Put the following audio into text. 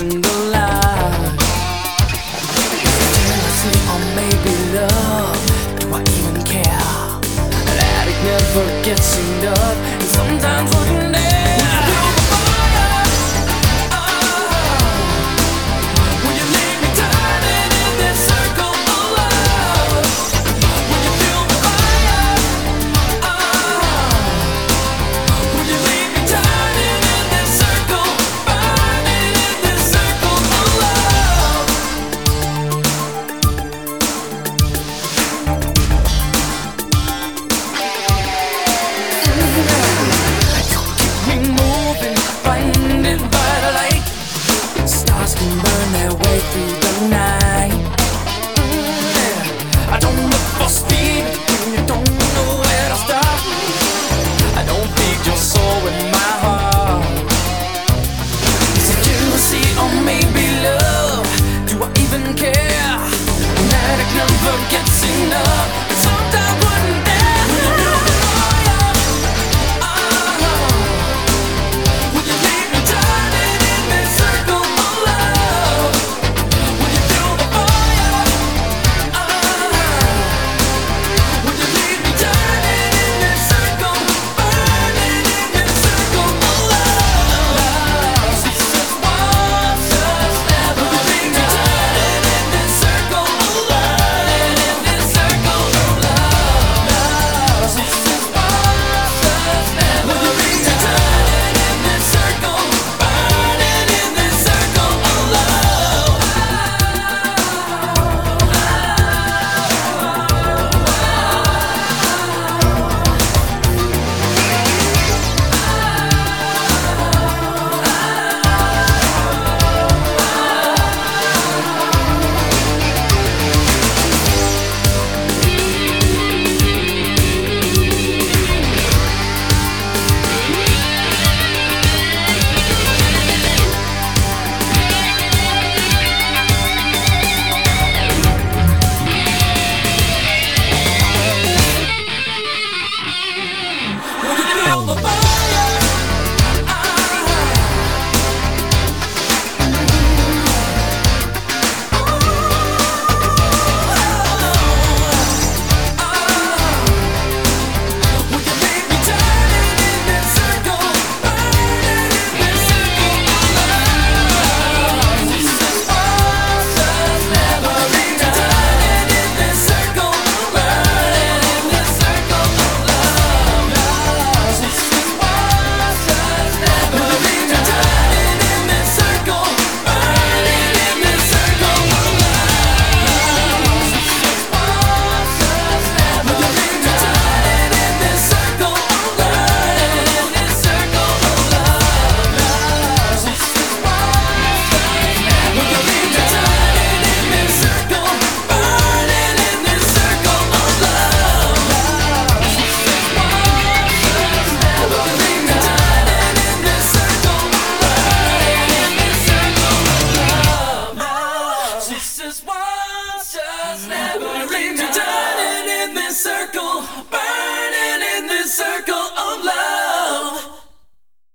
emotional. Jealousy or maybe love. Do I even care? That it never gets enough. Just never leave me turning in this circle, burning in